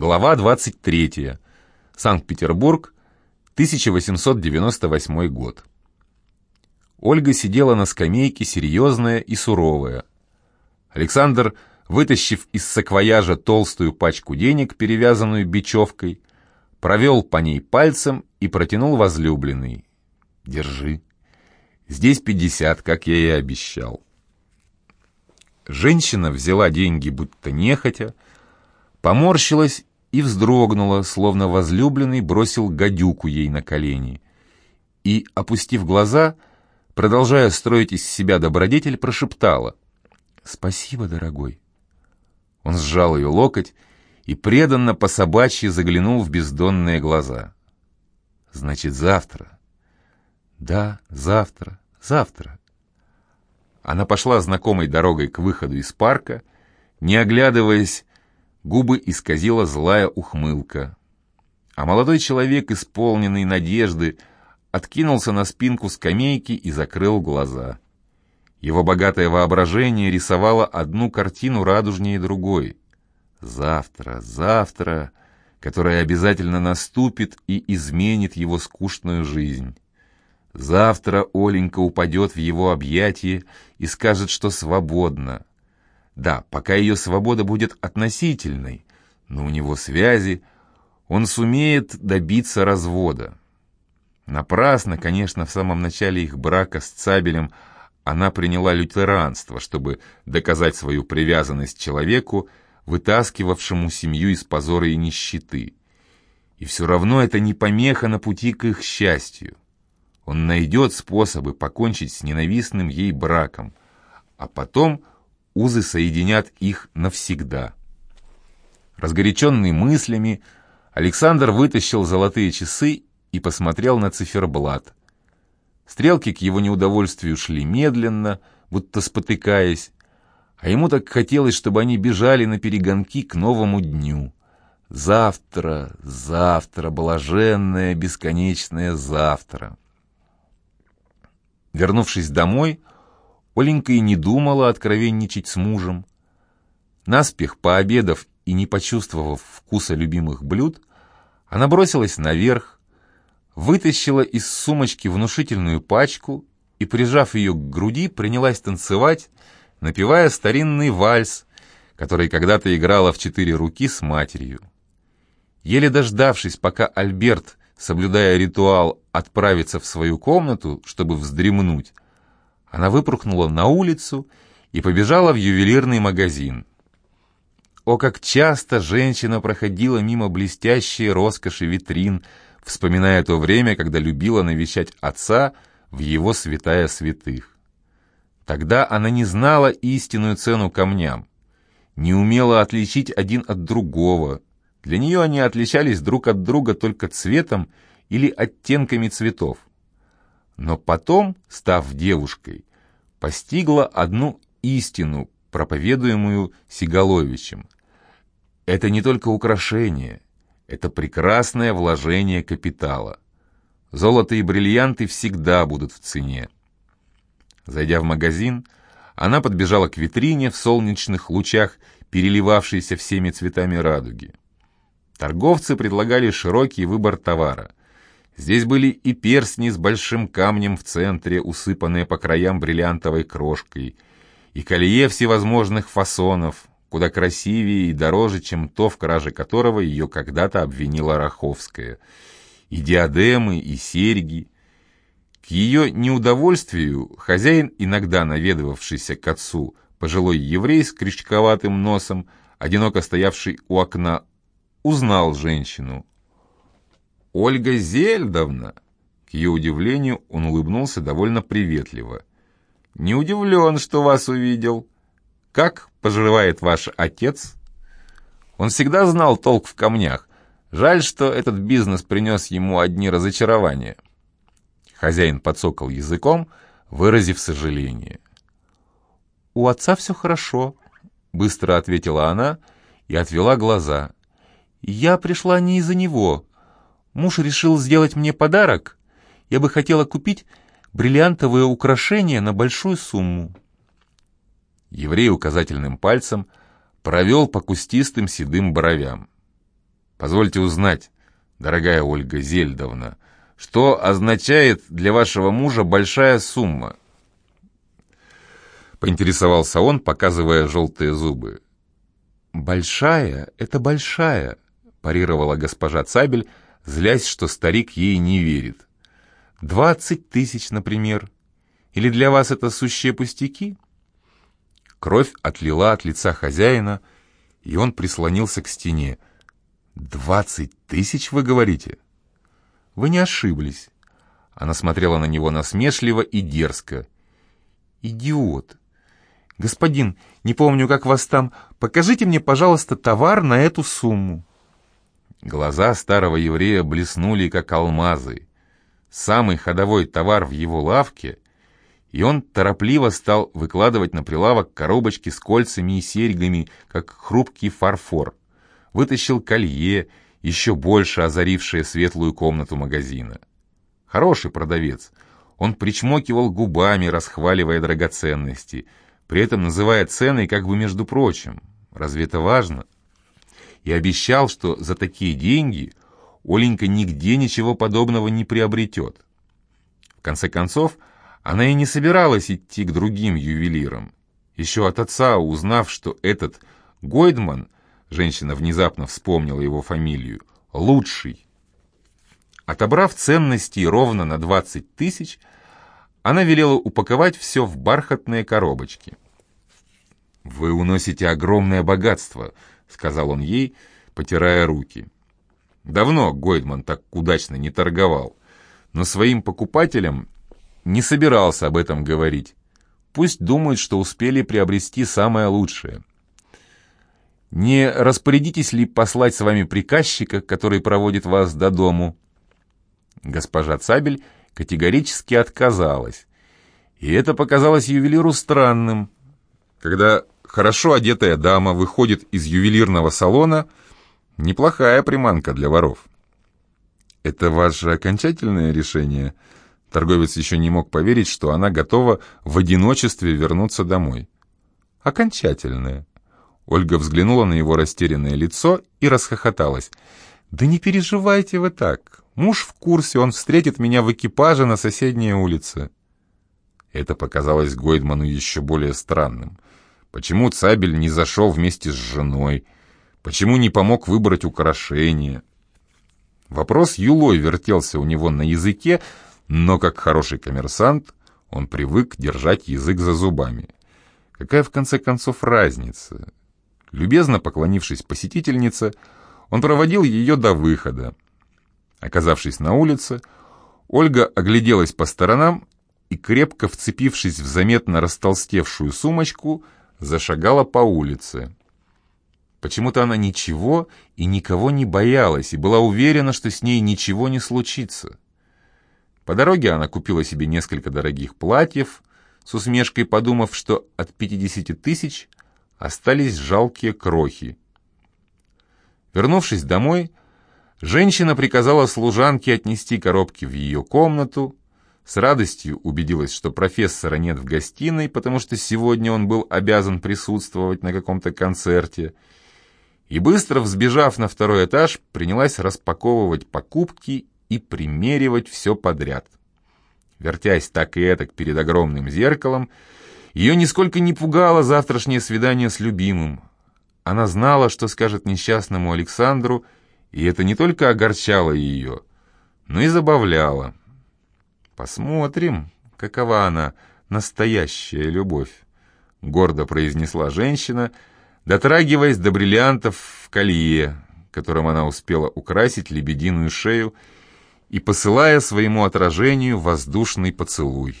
Глава 23. Санкт-Петербург, 1898 год. Ольга сидела на скамейке, серьезная и суровая. Александр, вытащив из саквояжа толстую пачку денег, перевязанную бечевкой, провел по ней пальцем и протянул возлюбленный. «Держи. Здесь пятьдесят, как я и обещал». Женщина взяла деньги, будто нехотя, поморщилась и вздрогнула, словно возлюбленный бросил гадюку ей на колени. И, опустив глаза, продолжая строить из себя добродетель, прошептала «Спасибо, дорогой». Он сжал ее локоть и преданно по собачьи заглянул в бездонные глаза. «Значит, завтра?» «Да, завтра, завтра». Она пошла знакомой дорогой к выходу из парка, не оглядываясь Губы исказила злая ухмылка. А молодой человек, исполненный надежды, откинулся на спинку скамейки и закрыл глаза. Его богатое воображение рисовало одну картину радужнее другой. Завтра, завтра, которая обязательно наступит и изменит его скучную жизнь. Завтра Оленька упадет в его объятия и скажет, что свободна, да, пока ее свобода будет относительной, но у него связи, он сумеет добиться развода. Напрасно, конечно, в самом начале их брака с Цабелем она приняла лютеранство, чтобы доказать свою привязанность человеку, вытаскивавшему семью из позора и нищеты. И все равно это не помеха на пути к их счастью. Он найдет способы покончить с ненавистным ей браком, а потом узы соединят их навсегда. Разгоряченный мыслями, Александр вытащил золотые часы и посмотрел на циферблат. Стрелки к его неудовольствию шли медленно, будто спотыкаясь, а ему так хотелось, чтобы они бежали на перегонки к новому дню. Завтра, завтра, блаженное, бесконечное завтра. Вернувшись домой, Оленька и не думала откровенничать с мужем. Наспех пообедав и не почувствовав вкуса любимых блюд, она бросилась наверх, вытащила из сумочки внушительную пачку и, прижав ее к груди, принялась танцевать, напевая старинный вальс, который когда-то играла в четыре руки с матерью. Еле дождавшись, пока Альберт, соблюдая ритуал, отправится в свою комнату, чтобы вздремнуть, она выпрыгнула на улицу и побежала в ювелирный магазин. О, как часто женщина проходила мимо блестящей роскоши витрин, вспоминая то время, когда любила навещать отца в его святая святых. Тогда она не знала истинную цену камням, не умела отличить один от другого. Для нее они отличались друг от друга только цветом или оттенками цветов. Но потом, став девушкой, постигла одну истину, проповедуемую Сигаловичем. Это не только украшение, это прекрасное вложение капитала. Золото и бриллианты всегда будут в цене. Зайдя в магазин, она подбежала к витрине в солнечных лучах, переливавшейся всеми цветами радуги. Торговцы предлагали широкий выбор товара. Здесь были и перстни с большим камнем в центре, усыпанные по краям бриллиантовой крошкой, и колье всевозможных фасонов, куда красивее и дороже, чем то, в краже которого ее когда-то обвинила Раховская, и диадемы, и серьги. К ее неудовольствию хозяин, иногда наведывавшийся к отцу, пожилой еврей с крючковатым носом, одиноко стоявший у окна, узнал женщину, Ольга Зельдовна!» К ее удивлению он улыбнулся довольно приветливо. «Не удивлен, что вас увидел. Как поживает ваш отец?» Он всегда знал толк в камнях. Жаль, что этот бизнес принес ему одни разочарования. Хозяин подсокал языком, выразив сожаление. «У отца все хорошо», — быстро ответила она и отвела глаза. «Я пришла не из-за него. Муж решил сделать мне подарок. Я бы хотела купить бриллиантовое украшение на большую сумму. Еврей указательным пальцем провел по кустистым седым бровям. Позвольте узнать, дорогая Ольга Зельдовна, что означает для вашего мужа большая сумма?» Поинтересовался он, показывая желтые зубы. «Большая — это большая», — парировала госпожа Цабель, злясь, что старик ей не верит. «Двадцать тысяч, например. Или для вас это сущие пустяки?» Кровь отлила от лица хозяина, и он прислонился к стене. «Двадцать тысяч, вы говорите?» «Вы не ошиблись». Она смотрела на него насмешливо и дерзко. «Идиот! Господин, не помню, как вас там. Покажите мне, пожалуйста, товар на эту сумму». Глаза старого еврея блеснули, как алмазы. Самый ходовой товар в его лавке, и он торопливо стал выкладывать на прилавок коробочки с кольцами и серьгами, как хрупкий фарфор вытащил колье, еще больше озарившее светлую комнату магазина. Хороший продавец. Он причмокивал губами, расхваливая драгоценности, при этом называя цены как бы между прочим. Разве это важно? И обещал, что за такие деньги Оленька нигде ничего подобного не приобретет. В конце концов, она и не собиралась идти к другим ювелирам. Еще от отца, узнав, что этот Гойдман Женщина внезапно вспомнила его фамилию. «Лучший». Отобрав ценности ровно на 20 тысяч, она велела упаковать все в бархатные коробочки. «Вы уносите огромное богатство», — сказал он ей, потирая руки. Давно Гойдман так удачно не торговал, но своим покупателям не собирался об этом говорить. Пусть думают, что успели приобрести самое лучшее. Не распорядитесь ли послать с вами приказчика, который проводит вас до дому?» Госпожа Цабель категорически отказалась. И это показалось ювелиру странным. Когда хорошо одетая дама выходит из ювелирного салона, неплохая приманка для воров. «Это ваше окончательное решение?» Торговец еще не мог поверить, что она готова в одиночестве вернуться домой. «Окончательное», Ольга взглянула на его растерянное лицо и расхохоталась. «Да не переживайте вы так. Муж в курсе, он встретит меня в экипаже на соседней улице». Это показалось Гойдману еще более странным. Почему Цабель не зашел вместе с женой? Почему не помог выбрать украшения? Вопрос юлой вертелся у него на языке, но как хороший коммерсант он привык держать язык за зубами. Какая в конце концов разница? Любезно поклонившись посетительнице, он проводил ее до выхода. Оказавшись на улице, Ольга огляделась по сторонам и, крепко вцепившись в заметно растолстевшую сумочку, зашагала по улице. Почему-то она ничего и никого не боялась и была уверена, что с ней ничего не случится. По дороге она купила себе несколько дорогих платьев, с усмешкой подумав, что от 50 тысяч остались жалкие крохи. Вернувшись домой, женщина приказала служанке отнести коробки в ее комнату, с радостью убедилась, что профессора нет в гостиной, потому что сегодня он был обязан присутствовать на каком-то концерте, и быстро взбежав на второй этаж, принялась распаковывать покупки и примеривать все подряд. Вертясь так и этак перед огромным зеркалом, ее нисколько не пугало завтрашнее свидание с любимым. Она знала, что скажет несчастному Александру, и это не только огорчало ее, но и забавляло. «Посмотрим, какова она, настоящая любовь», — гордо произнесла женщина, дотрагиваясь до бриллиантов в колье, которым она успела украсить лебединую шею, и посылая своему отражению воздушный поцелуй.